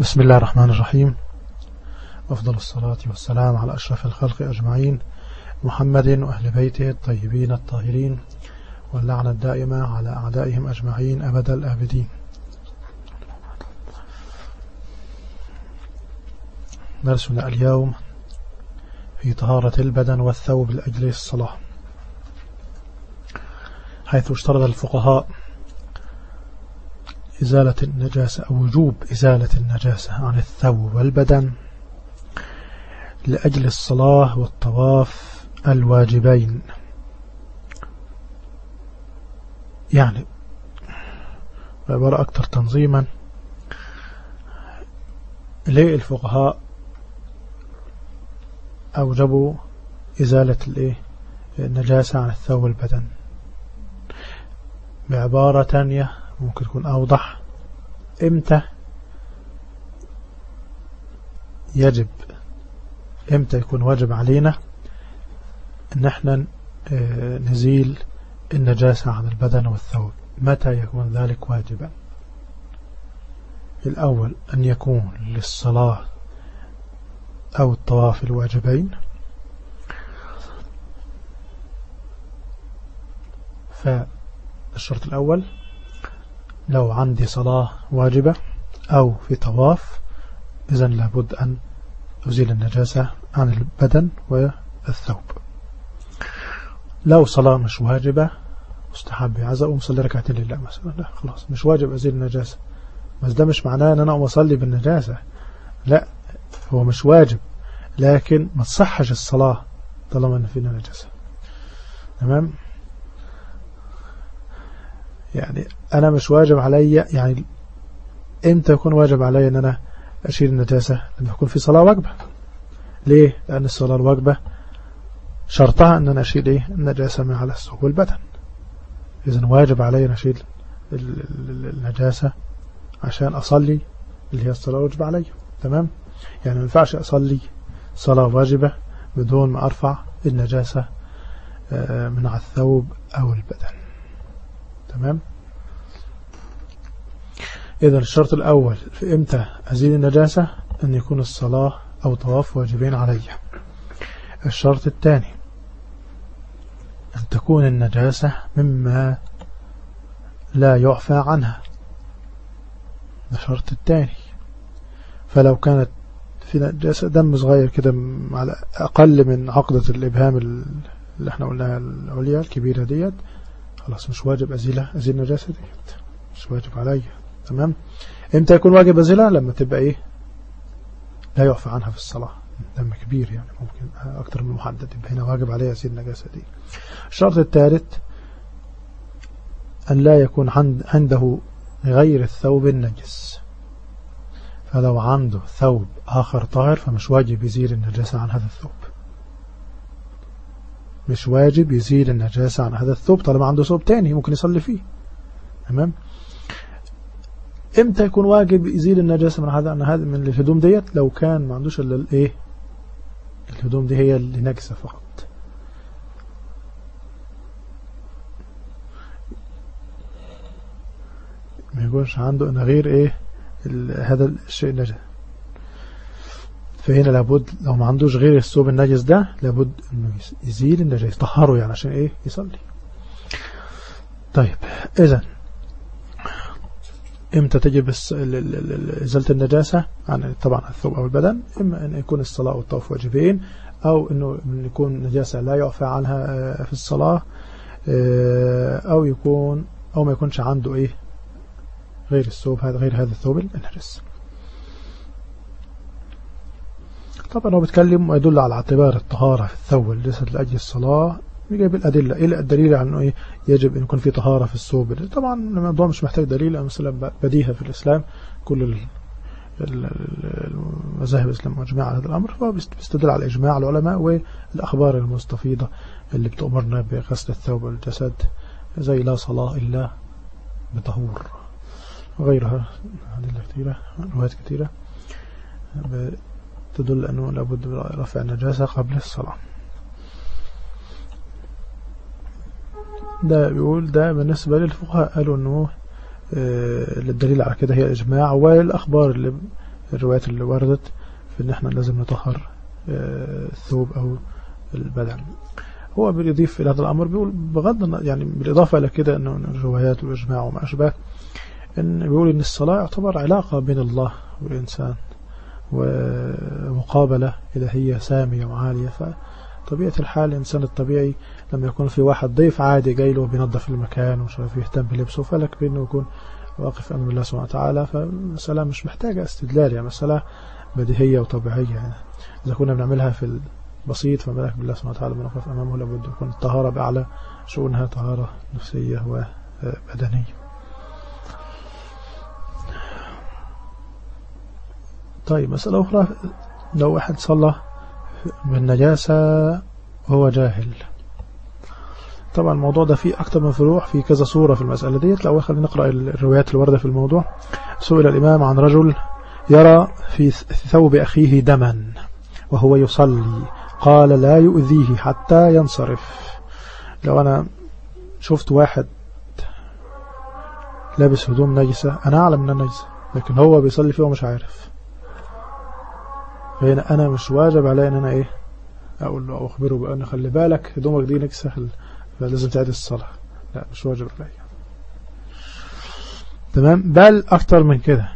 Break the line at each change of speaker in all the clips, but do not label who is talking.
بسم الله الرحمن الرحيم. أفضل الصلاة والسلام على أشرف الخلق أجمعين محمد وأهل بيته الطيبين الطاهرين واللعنة الدائمة على أعدائهم أجمعين أبد الآبدين. درسنا اليوم في طهارة البدن والثوب لأجل الصلاة حيث اشترط الفقهاء إزالة النجاسة أو وجوب إزالة النجاسة عن الثوب والبدن لأجل الصلاة والطواف الواجبين. يعني عبارة أكثر تنظيما ليه الفقهاء أوجبوا إزالة النجاسة عن الثوب والبدن؟ بعبارة تانية ممكن تكون أوضح. إمتى يجب إمتى يكون واجب علينا إن إحنا آه، نزيل النجاسة عن البدن والثوب؟ متى يكون ذلك واجبا؟ الأول أن يكون للصلاة أو الطواف الواجبين. فالشرط الأول لو عندي صلاة واجبة أو في طواف إذا لابد أن أزيل النجاسة عن البدن والثوب. لو صلاة مش واجبة مستحب عايز أقوم أصلي ركعتين لله مثلا لا خلاص مش واجب أزيل النجاسة. بس ده مش معناه أن أنا أصلي بالنجاسة. لا هو مش واجب لكن ما تصحش الصلاة طالما أن فينا نجاسة. تمام؟ يعني أنا مش واجب علي يعني إمتى يكون واجب علي أن أنا أشيل النجاسة لما يكون في صلاة واجبة ليه؟ لأن الصلاة الواجبة شرطها أن أنا أشيل إيه؟ النجاسة من على الثوب والبدن إذن واجب علي أن أشيل النجاسة عشان أصلي اللي هي الصلاة واجبة علي تمام؟ يعني ما ينفعش أصلي صلاة واجبة بدون ما أرفع النجاسة آه، من على الثوب أو البدن تمام؟ إذا الشرط الأول في إمتى أزيل النجاسة؟ أن يكون الصلاة أو طواف واجبين علي. الشرط الثاني أن تكون النجاسة مما لا يعفى عنها. الشرط الثاني. فلو كانت في نجاسة دم صغير كده على أقل من عقدة الإبهام اللي إحنا قلناها العليا الكبيرة ديت خلاص مش واجب أزيلها أزيل النجاسة ديت مش واجب عليا. تمام؟ إمتى يكون واجب أزيلها لما تبقى إيه؟ لا يعفى عنها في الصلاة. دم كبير يعني ممكن أكتر من محدد. يبقى هنا واجب عليه أزيل النجاسة دي. الشرط الثالث أن لا يكون عنده غير الثوب النجس. فلو عنده ثوب آخر طاهر فمش واجب يزيل النجاسة عن هذا الثوب. مش واجب يزيل النجاسة عن هذا الثوب طالما عنده ثوب تاني ممكن يصلي فيه. تمام؟ إمتى يكون واجب يزيل النجاسة من هذا من هذا من الهدوم ديت؟ لو كان ما عندوش إلا الإيه؟ الهدوم دي هي اللي نجسة فقط. ما يكونش عنده غير إيه؟ هذا الشيء النجس فهنا لابد لو ما عندوش غير الثوب النجس ده لابد إنه يزيل النجس يطهره يعني عشان إيه؟ يصلي. طيب اذا إمتى تجب إزالة النجاسة؟ عن طبعا الثوب أو البدن إما إن يكون الصلاة والطواف واجبين أو إنه يكون نجاسة لا يعفى عنها آه، في الصلاة آه، أو يكون أو ما يكونش عنده إيه؟ غير الثوب هذا غير هذا الثوب النجس. طبعا هو بيتكلم ويدل على اعتبار الطهارة في الثوب الجسد لأجل الصلاة يجيب الأدلة. إيه الدليل أنه إيه يجب أن يكون في طهارة في الثوب؟ طبعا الموضوع مش محتاج دليل مثلا بديهة في الإسلام. كل المذاهب الإسلام مجمع على هذا الأمر فبيستدل على إجماع العلماء والأخبار المستفيضة اللي بتأمرنا بغسل الثوب والجسد زي لا صلاة إلا بطهور. وغيرها أدلة كثيرة روايات كثيرة تدل أنه لابد من رفع النجاسة قبل الصلاة. ده بيقول ده بالنسبة للفقهاء قالوا أنه للدليل آه، على كده هي إجماع والأخبار اللي الروايات اللي وردت في إن إحنا لازم نطهر الثوب أو البدن. هو بيضيف إلى هذا الأمر بيقول بغض يعني بالإضافة إلى كده أنه الروايات والإجماع وما أشبه إن بيقول إن الصلاة يعتبر علاقة بين الله والإنسان. ومقابلة إلهية سامية وعالية فطبيعة الحال الإنسان الطبيعي لما يكون في واحد ضيف عادي جاي له بينظف المكان ومش عارف يهتم بلبسه فلك بأنه يكون واقف أمام الله سبحانه وتعالى فمسألة مش محتاجة استدلال يعني مسألة بديهية وطبيعية يعني. إذا كنا بنعملها في بسيط فما بالك بالله سبحانه وتعالى بنقف أمامه لابد يكون الطهارة بأعلى شؤونها طهارة نفسية وبدنية. طيب مسألة أخرى لو واحد صلى بالنجاسة وهو جاهل. طبعا الموضوع ده فيه أكتر من فروع في كذا صورة في المسألة ديت. لو خلينا نقرأ الروايات الواردة في الموضوع. سئل الإمام عن رجل يرى في ثوب أخيه دما وهو يصلي. قال لا يؤذيه حتى ينصرف. لو أنا شفت واحد لابس هدوم نجسة أنا أعلم أنها نجسة لكن هو بيصلي فيه ومش عارف. فهنا أنا مش واجب علي أن أنا إيه أقول له أو أخبره بأن خلي بالك هدومك دي نجسة فلازم تعيد الصلاة. لا مش واجب علي. تمام؟ بل أكتر من كده.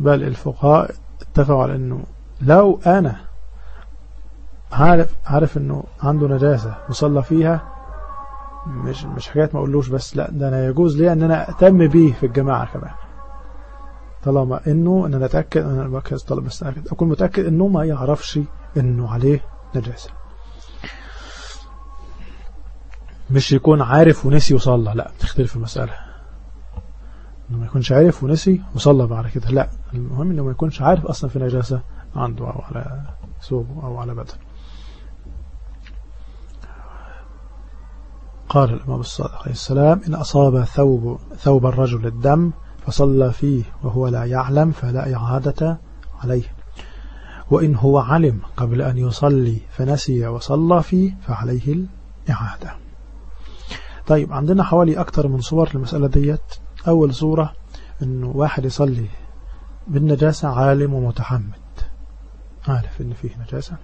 بل الفقهاء اتفقوا على أنه لو أنا عارف عارف إنه عنده نجاسة مصلى فيها مش مش حكاية ما أقولوش بس لا ده أنا يجوز لي إن أنا أهتم بيه في الجماعة كمان. طالما إنه ان أنا اتاكد أنا بركز طلب بس أكون متأكد إنه ما يعرفش إنه عليه نجاسة. مش يكون عارف ونسي وصلى. لا بتختلف المسألة. إنه ما يكونش عارف ونسي وصلى بعد كده. لا المهم إنه ما يكونش عارف أصلا في نجاسة عنده أو على ثوبه أو على بدنه. قال الإمام الصادق عليه السلام إن أصاب ثوب, ثوب الرجل الدم فصلى فيه وهو لا يعلم فلا إعادة عليه. وإن هو علم قبل أن يصلي فنسي وصلى فيه فعليه الإعادة. طيب عندنا حوالي أكثر من صور للمسألة ديت. أول صورة أنه واحد يصلي بالنجاسة عالم ومتحمد. عارف أن فيه نجاسة؟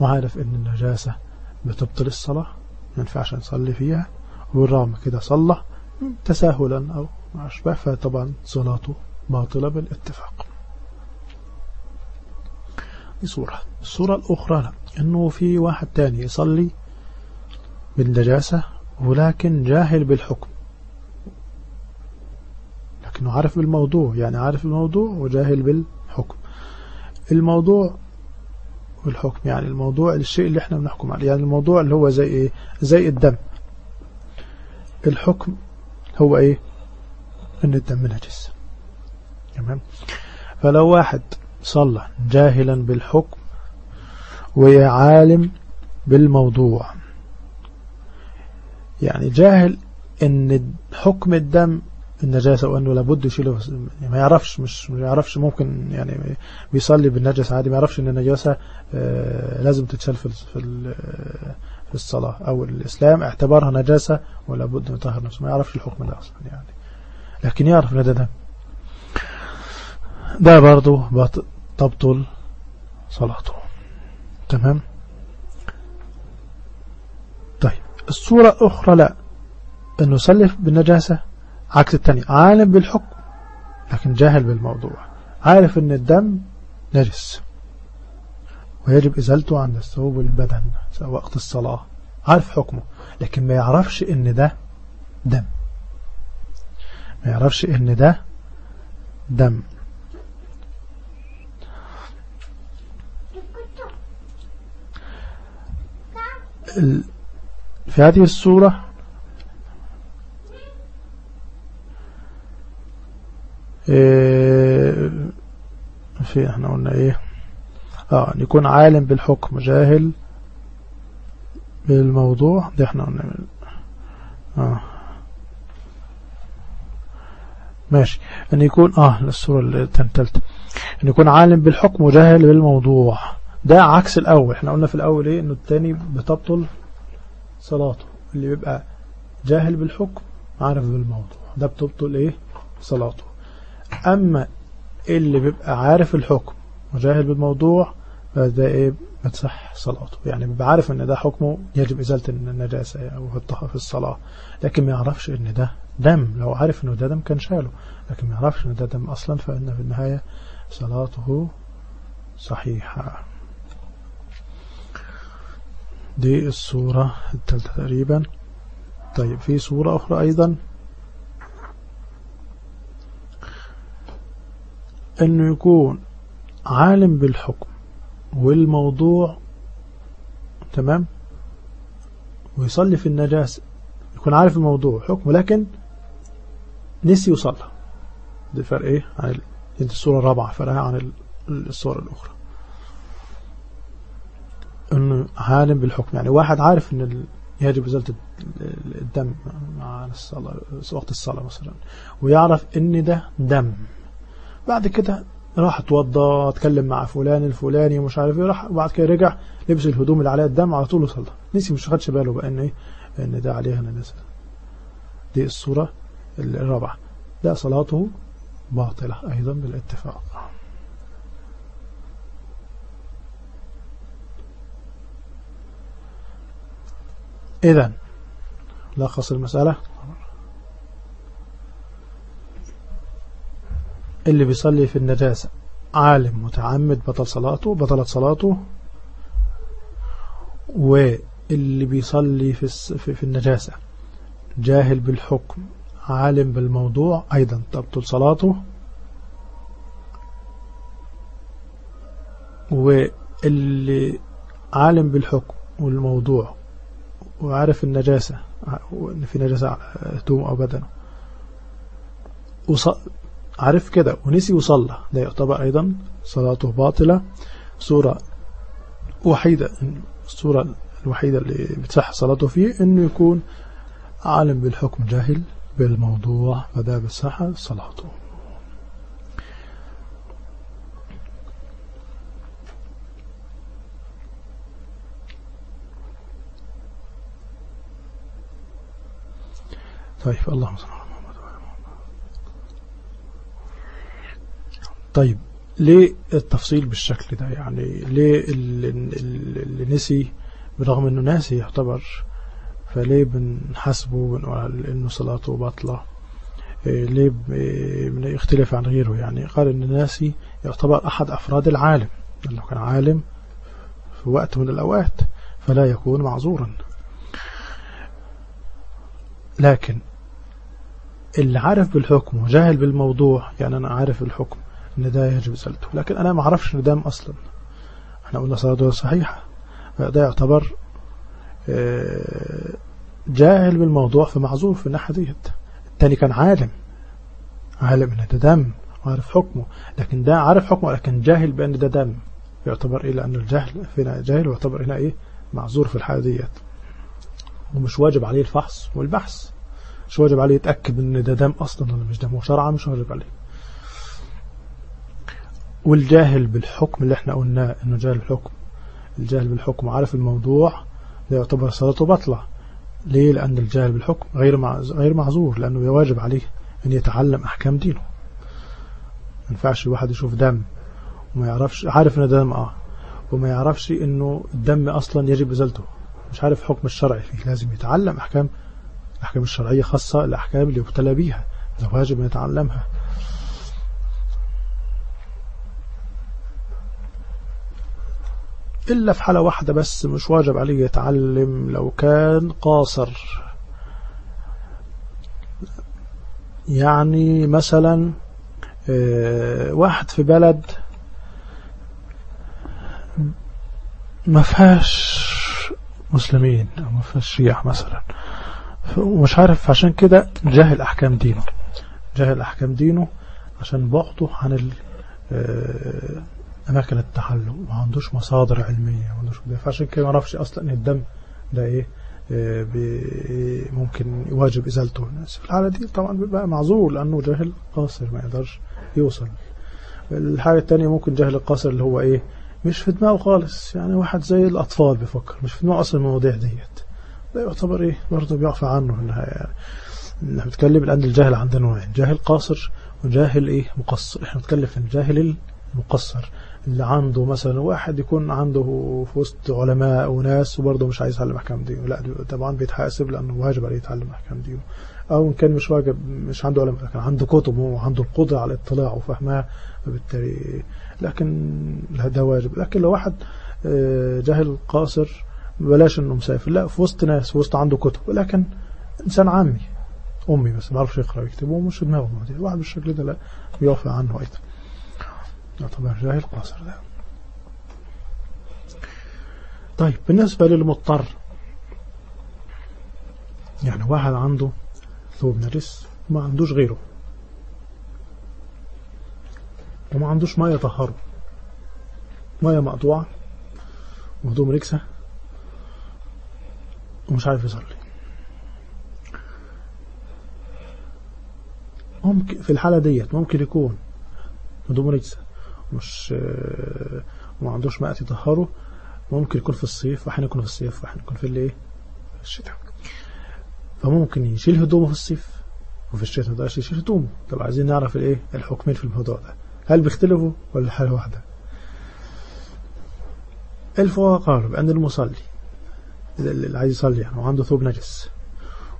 وعارف أن النجاسة بتبطل الصلاة ما ينفعش نصلي فيها. والرغم كده صلى تساهلا أو أشبه فطبعا صلاته باطلة بالاتفاق. دي صورة الصورة الأخرى لا. أنه في واحد تاني يصلي بالنجاسة ولكن جاهل بالحكم. لكنه عارف بالموضوع يعني عارف الموضوع وجاهل بالحكم. الموضوع والحكم يعني الموضوع الشيء اللي إحنا بنحكم عليه يعني الموضوع اللي هو زي إيه؟ زي الدم. الحكم هو إيه؟ أن الدم نجس تمام؟ فلو واحد صلى جاهلا بالحكم وعالم بالموضوع يعني جاهل إن حكم الدم النجاسة وأنه لابد يشيله يعني ما يعرفش مش ما يعرفش ممكن يعني بيصلي بالنجاسة عادي ما يعرفش أن النجاسة لازم تتشال في في الصلاة أو الإسلام اعتبرها نجاسة ولا بد يطهر نفسه ما يعرفش الحكم ده أصلا يعني. لكن يعرف أن ده ده برضه تبطل صلاته. تمام؟ طيب الصورة الأخرى لا. أنه يصلي بالنجاسة عكس التاني. عالم بالحكم لكن جاهل بالموضوع. عارف أن الدم نجس. ويجب إزالته عن الثوب والبدن وقت الصلاة. عارف حكمه لكن ما يعرفش أن ده دم. ما يعرفش إن ده دم. في هذه الصورة إيه في إحنا قلنا إيه؟ آه يكون عالم بالحكم جاهل بالموضوع ده إحنا قلنا ماشي. أن يكون آه الصورة التالتة أن يكون عالم بالحكم وجاهل بالموضوع. ده عكس الأول. إحنا قلنا في الأول إيه؟ إنه التاني بتبطل صلاته. اللي بيبقى جاهل بالحكم عارف بالموضوع. ده بتبطل إيه؟ صلاته. أما اللي بيبقى عارف الحكم وجاهل بالموضوع فده إيه؟ بتصح صلاته. يعني بيبقى عارف إن ده حكمه. يجب إزالة النجاسة يحطها في الصلاة. لكن ما يعرفش إن ده دم. لو عارف إنه ده دم كان شاله لكن ما يعرفش ان ده دم أصلا فإن في النهاية صلاته صحيحة. دي الصورة الثالثة تقريبا. طيب في صورة أخرى أيضا. أنه يكون عالم بالحكم والموضوع تمام؟ ويصلي في النجاسة يكون عارف الموضوع حكم لكن نسي وصلى ده فرق إيه؟ عن دي الصورة الرابعة فرقها عن الصورة الأخرى. إنه عالم بالحكم. يعني واحد عارف إن يجب ازالة الدم مع الصلاة وقت الصلاة مثلا ويعرف إن ده دم. بعد كده راح اتوضى اتكلم مع فلان الفلاني ومش عارف إيه راح وبعد كده رجع لبس الهدوم اللي عليها الدم على طول وصلى. نسي مش خدش باله بقى إن إيه؟ إن ده عليها نجاسه دي الصورة الرابعة. ده صلاته باطلة أيضا بالاتفاق. إذا لخص المسألة. اللي بيصلي في النجاسة عالم متعمد بطل صلاته بطلت صلاته. واللي بيصلي في في النجاسة جاهل بالحكم. عالم بالموضوع أيضا. تبطل صلاته. واللي عالم بالحكم والموضوع وعارف النجاسة وإن في نجاسة هدومه أو بدنه وص... عارف كده. ونسي وصلى. ده يعتبر أيضا صلاته باطلة. صورة وحيدة الصورة الوحيدة اللي بتصح صلاته فيه إنه يكون عالم بالحكم جاهل. بالموضوع فده بصح صلاته. طيب اللهم صل على محمد طيب ليه التفصيل بالشكل ده؟ يعني ليه اللي نسي برغم إنه ناسي يعتبر فليه بنحسبه بنقول إنه صلاته باطلة؟ ليه يختلف عن غيره؟ يعني قال إن ناسي يعتبر أحد أفراد العالم لو كان عالم في وقت من الأوقات فلا يكون معذورا. لكن اللي عارف بالحكم وجاهل بالموضوع يعني أنا عارف الحكم إن ده يجب سلته لكن أنا ما أعرفش إن دام أصلا إحنا قلنا صلاته صحيحة ده يعتبر جاهل بالموضوع فمعذور في الناحية ديت. التاني كان عالم عالم إن ده دم وعارف حكمه لكن ده عارف حكمه لكن جاهل بأن ده دم. يعتبر إيه لأن الجهل فينا جاهل ويعتبر هنا إيه؟ معذور في الحالة ديت. ومش واجب عليه الفحص والبحث. مش واجب عليه يتأكد إن ده دم أصلا ولا مش دم وشرعا مش واجب عليه. والجاهل بالحكم اللي إحنا قلناه إنه جاهل بالحكم. الجاهل بالحكم وعارف الموضوع. يعتبر صلاته بطلة. ليه؟ لأن الجاهل بالحكم غير غير معذور لأنه واجب عليه أن يتعلم أحكام دينه. ما ينفعش الواحد يشوف دم وما يعرفش عارف إن دم آه وما يعرفش إنه الدم أصلا يجب إزالته. مش عارف حكم الشرع فيه لازم يتعلم أحكام الأحكام الشرعية خاصة الأحكام اللي يبتلى بيها. ده واجب يتعلمها. إلا في حالة واحدة بس مش واجب عليه يتعلم لو كان قاصر. يعني مثلا واحد في بلد ما فيهاش مسلمين أو ما فيهاش شيعة مثلا. ومش عارف عشان كده جاهل أحكام دينه. جاهل أحكام دينه عشان بعده عن أماكن التحلل ما عندوش مصادر علمية ما عندوش فعشان كده ما عرفش أصلا إن الدم ده إيه ممكن يواجب إزالته. الناس في الحالة دي طبعا بيبقى معذور لأنه جاهل قاصر ما يقدرش يوصل. الحاجة التانية ممكن جاهل القاصر اللي هو إيه مش في دماغه خالص. يعني واحد زي الأطفال بيفكر مش في دماغه أصلا المواضيع ديت. ده يعتبر إيه برضه بيعفى عنه انها يعني إحنا بنتكلم الآن الجهل عندنا نوعين جاهل قاصر وجاهل إيه مقصر. إحنا نتكلم في الجاهل المقصر. اللي عنده مثلا واحد يكون عنده في وسط علماء وناس وبرضه مش عايز يتعلم أحكام دينه لا طبعا بيتحاسب لأنه واجب عليه يتعلم أحكام دينه أو إن كان مش واجب مش عنده علماء لكن عنده كتب وعنده القدرة على الاطلاع وفهمها فبالتالي لكن ده واجب. لكن لو واحد جاهل قاصر بلاش إنه مسافر. لا في وسط ناس في وسط عنده كتب. ولكن إنسان عامي أمي بس ما بيعرفش يقرأ ويكتب ومش دماغه. واحد بالشكل ده لا بيوافق عنه أيضا. يعتبر جاهل قاصر ده. طيب بالنسبة للمضطر يعني واحد عنده ثوب نجس ما عندوش غيره وما عندوش ما يطهره مية مقطوعة وهدوم ركسة ومش عارف يصلي. ممكن في الحالة ديت ممكن يكون هدوم ركسة مش وما عندوش ماء يطهره ممكن يكون في الصيف وأحيانا يكون في الصيف وأحيانا يكون في الايه في الشتاء. فممكن يشيل هدومه في الصيف وفي الشتاء ده يشيل هدومه. طب عايزين نعرف الإيه؟ الحكمين في الموضوع ده؟ هل بيختلفوا ولا حاجة واحدة؟ الفقهاء قالوا بأن المصلي اللي عايز يصلي يعني وعنده ثوب نجس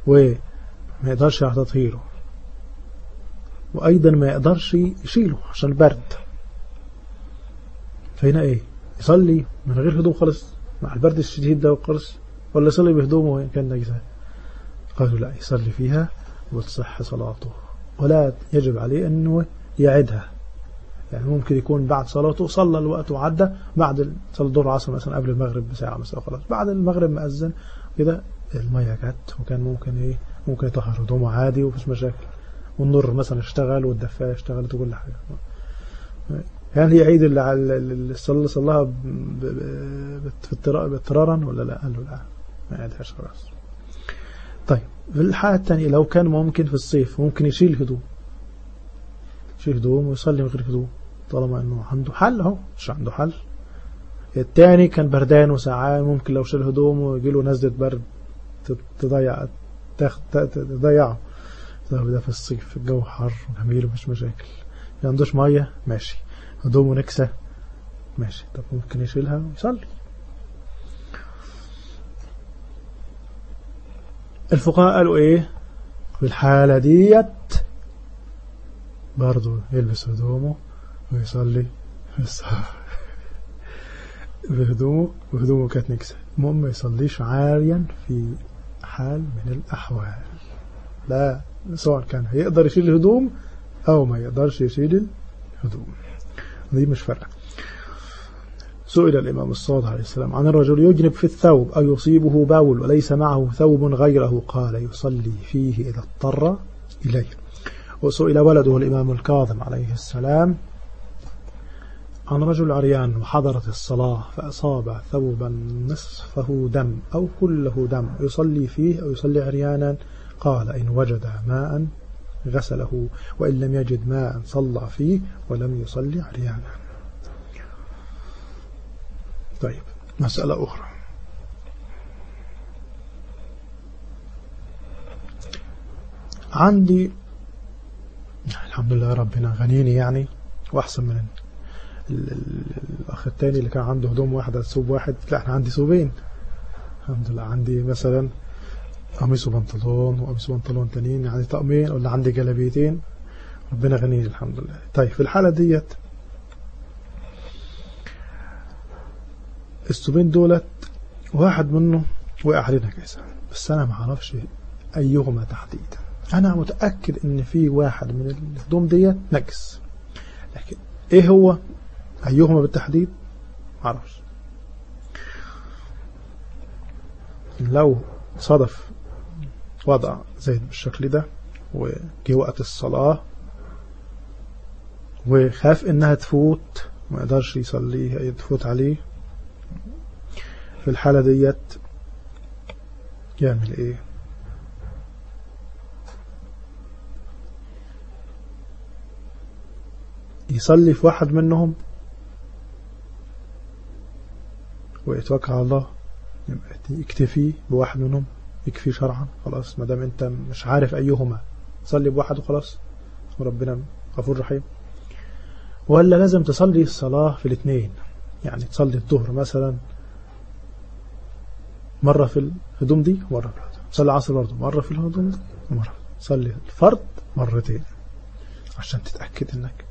وما يقدرش على تطهيره وأيضا ما يقدرش يشيله عشان البرد. فهنا إيه؟ يصلي من غير هدوم خالص مع البرد الشديد ده خالص ولا يصلي بهدومه وإن كان نجسة قالوا لا يصلي فيها وتصح صلاته. ولا يجب عليه أنه يعدها. يعني ممكن يكون بعد صلاته صلى الوقت وعدى بعد صلى الظهر عصر مثلا قبل المغرب بساعة مثلا خلاص. بعد المغرب مأذن كده المية جت وكان ممكن إيه؟ ممكن يطهر هدومه عادي ومفيش مشاكل. والنور مثلا اشتغل والدفاية اشتغلت وكل حاجة. هل هي عيد اللي صلاها باضطرارا ولا لا؟ قال له لا ما يعيدهاش خلاص. طيب في الحالة الثانية لو كان ممكن في الصيف ممكن يشيل هدوم. يشيل هدوم ويصلي من غير هدوم طالما إنه عنده حل أهو مش عنده حل. الثاني كان بردان وسعان ممكن لو شيل هدوم ويجي له نزلة برد تضيع تضيعه. ده في الصيف الجو حر وجميل ومش مشاكل. ما عندوش مية؟ ماشي. هدومه نكسة. ماشي. طب ممكن يشيلها ويصلي. الفقهاء قالوا إيه؟ في الحالة ديت برضو يلبس هدومه ويصلي في الصلاة. بهدومه وهدومه كانت نكسة. المهم ما يصليش عاريا في حال من الأحوال. لا سواء كان هيقدر يشيل الهدوم أو ما يقدرش يشيل الهدوم. دي مش فارقة سئل الإمام الصادق عليه السلام عن الرجل يجنب في الثوب أو يصيبه باول وليس معه ثوب غيره. قال يصلي فيه إذا اضطر إليه. وسئل ولده الإمام الكاظم عليه السلام عن رجل عريان وحضرت الصلاة فأصاب ثوبا نصفه دم أو كله دم. يصلي فيه أو يصلي عريانا؟ قال إن وجد ماء غسله وإن لم يجد ماء صلى فيه ولم يصلي عريانا طيب مسألة أخرى. عندي الحمد لله ربنا غنيني يعني وأحسن من الأخ التاني اللي كان عنده هدوم واحدة ثوب واحد. لا أنا عندي ثوبين الحمد لله عندي مثلا قميص وبنطلون وقميص وبنطلون تانيين يعني طقمين ولا عندي جلابيتين. ربنا غني الحمد لله. طيب في الحالة ديت الثوبين دولت واحد منه وقع علينا كيسة بس أنا ما أعرفش أيهما تحديدا. أنا متأكد إن في واحد من الهدوم ديت نجس. لكن إيه هو؟ أيهما بالتحديد؟ ما أعرفش. لو صدف وضع زي بالشكل ده وجي وقت الصلاة وخاف إنها تفوت ما يقدرش يصليها تفوت عليه. في الحالة ديت يعمل إيه؟ يصلي في واحد منهم ويتوكل على الله يكتفي بواحد منهم. يكفي شرعا. خلاص ما دام أنت مش عارف أيهما. صلي بواحد وخلاص. وربنا غفور رحيم. ولا لازم تصلي الصلاة في الاثنين. يعني تصلي الظهر مثلا مرة في الهدوم دي مرة في الهدوم. تصلي العصر برضه مرة في الهدوم دي مرة. تصلي الفرد مرتين. عشان تتأكد إنك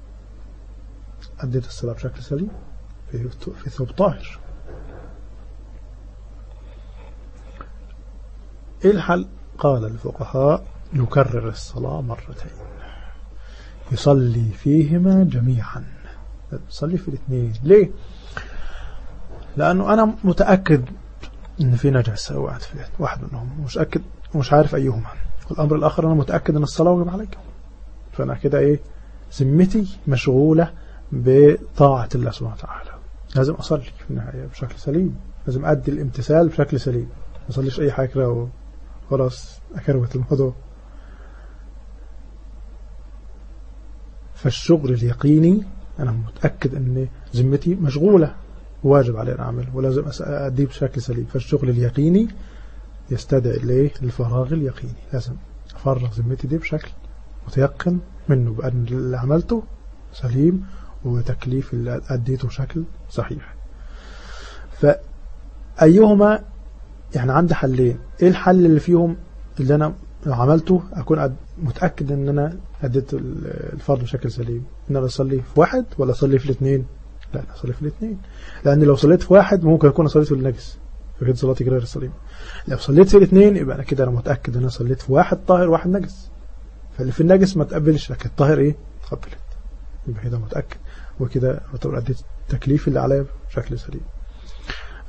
أديت الصلاة بشكل سليم في ثوب طاهر. إيه الحل؟ قال الفقهاء يكرر الصلاة مرتين. يصلي فيهما جميعا. يصلي في الاثنين. ليه؟ لأنه أنا متأكد إن في نجاسة واحد في واحد منهم. مش أكد ومش عارف أيهما. والأمر الآخر أنا متأكد أن الصلاة واجب عليك. فأنا كده إيه؟ ذمتي مشغولة بطاعة الله سبحانه وتعالى. لازم أصلي في النهاية بشكل سليم. لازم أدي الامتثال بشكل سليم. ما أصليش أي حاجة كده وخلاص أكروت الموضوع. فالشغل اليقيني أنا متأكد أن ذمتي مشغولة واجب علي أن أعمل ولازم أديه بشكل سليم. فالشغل اليقيني يستدعي إليه الفراغ اليقيني. لازم أفرغ ذمتي دي بشكل متيقن منه بأن اللي عملته سليم وتكليف اللي أديته بشكل صحيح. فأيهما يعني عندي حلين. إيه الحل اللي فيهم اللي أنا لو عملته؟ أكون متأكد أن أنا أديت الفرض بشكل سليم. أن أنا أصلي في واحد ولا أصلي في الاثنين؟ لا أنا أصلي في الاثنين. لأن لو صليت في واحد ممكن أكون صليت في النجس. فكده صلاتي غير السليم. لو صليت في الاثنين يبقى أنا كده أنا متأكد أن أنا صليت في واحد طاهر وواحد نجس. فاللي في النجس ما تقبلش لكن الطاهر إيه؟ تقبلت يبقى كده متأكد. وكده أديت التكليف اللي عليا بشكل سليم.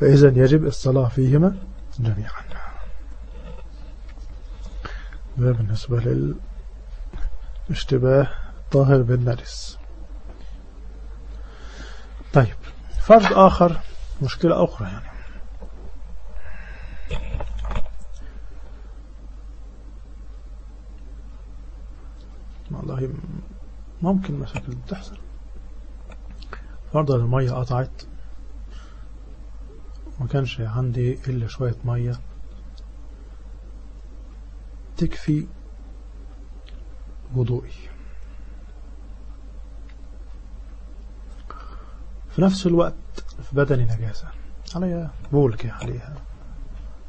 فإذا يجب الصلاة فيهما جميعا. ده بالنسبة للاشتباه طاهر بالنجس طيب فرض آخر مشكلة أخرى يعني. والله ممكن مشاكل بتحصل فرضا المية قطعت. ما كانش عندي إلا شوية مية. تكفي وضوئي. في نفس الوقت في بدني نجاسة. عليها بولك عليها.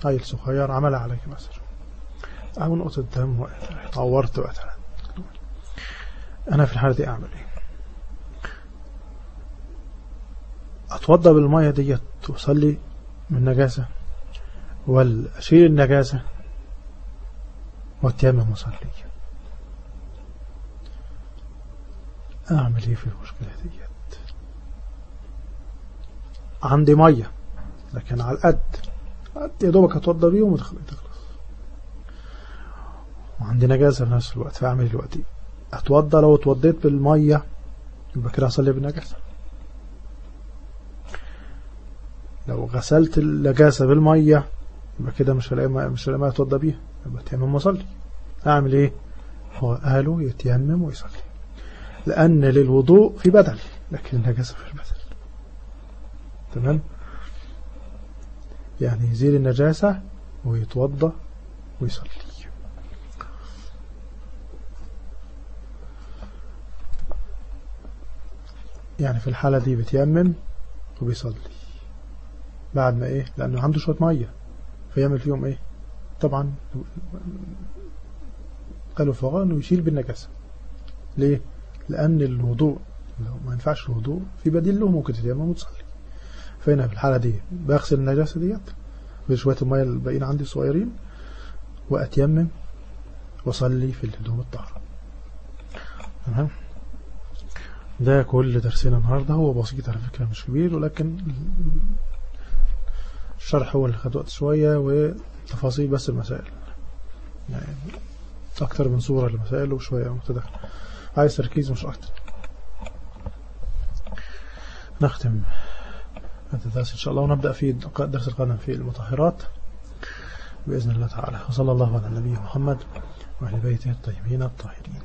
عيل صغير عملها عليك مثلا. أو نقطة دم عورت وقتها. أنا في الحالة دي أعمل إيه؟ أتوضى بالمية ديت وأصلي. من نجاسة. ولا أشيل النجاسة واتيمم وصلي أعمل إيه في المشكلة ديت. عندي مية لكن على القد قد يا دوبك أتوضى بيهم وتخلص وعندي نجاسة في نفس الوقت فأعمل إيه دلوقتي. أتوضى لو اتوضيت بالمية يبقى كده أصلي بالنجاسة. لو غسلت النجاسة بالمية يبقى كده مش هلاقي مش هلاقي ما اتوضى بيها. يبقى تيمم وصلي. أعمل إيه؟ هو قالوا يتيمم ويصلي. لأن للوضوء في بدل لكن النجاسة في البدل. تمام؟ يعني يزيل النجاسة ويتوضى ويصلي. يعني في الحالة دي بتيمم وبيصلي. بعد ما إيه؟ لأنه عنده شوية مية. فيعمل فيهم إيه؟ طبعا قالوا فقال إنه يشيل بالنجاسة. ليه؟ لأن الوضوء لو ما ينفعش الوضوء في بديل له ممكن تتيمم وتصلي. فهنا في الحالة دي بغسل النجاسة ديت بشوية المية الباقيين عندي صغيرين وأتيمم وصلي في الهدوم الطاهرة تمام؟ ده كل درسنا النهاردة هو بسيط على فكرة مش كبير ولكن الشرح هو اللي خد وقت شوية وتفاصيل بس المسائل. يعني أكتر من صورة للمسائل وشوية متدخل عايز تركيز مش أكتر. نختم هذا الدرس إن شاء الله ونبدأ في درس القادم في المطهرات بإذن الله تعالى. وصلى الله على النبي محمد وعلى بيته الطيبين الطاهرين